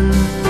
sun.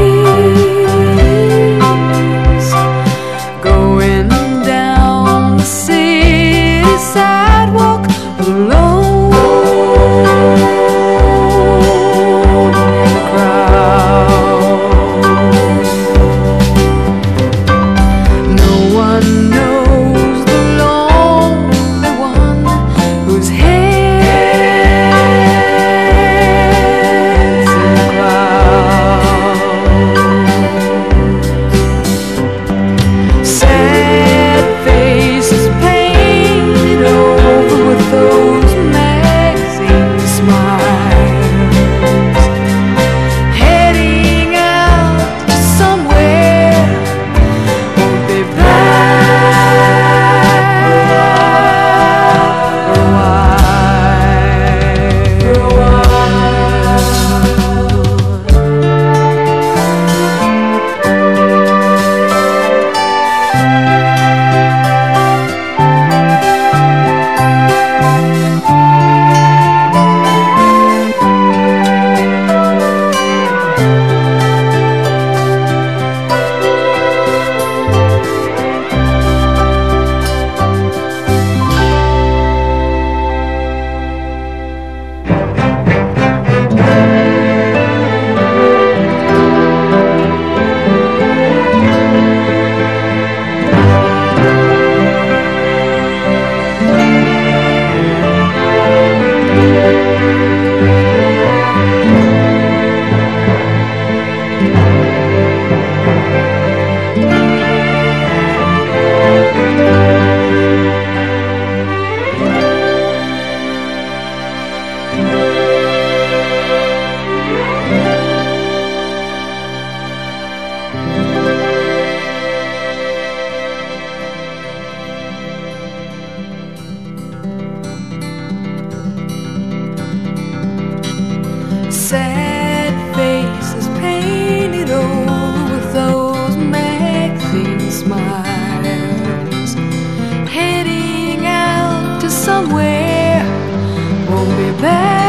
somewhere. Won't be back.